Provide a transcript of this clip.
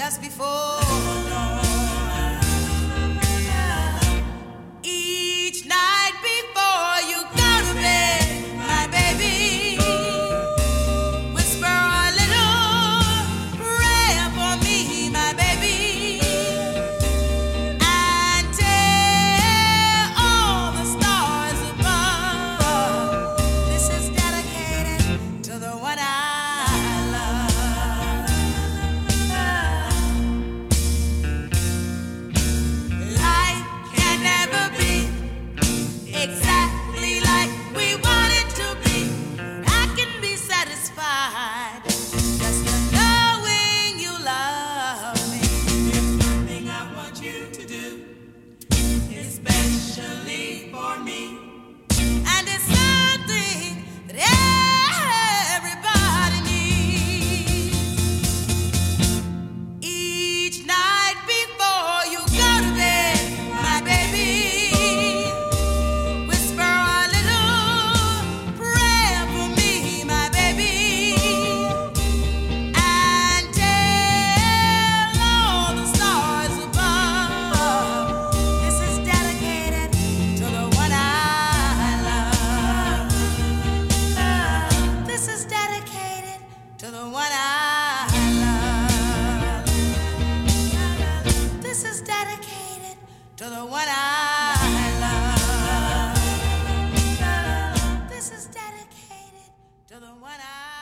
just before. Especially dedicated to the one I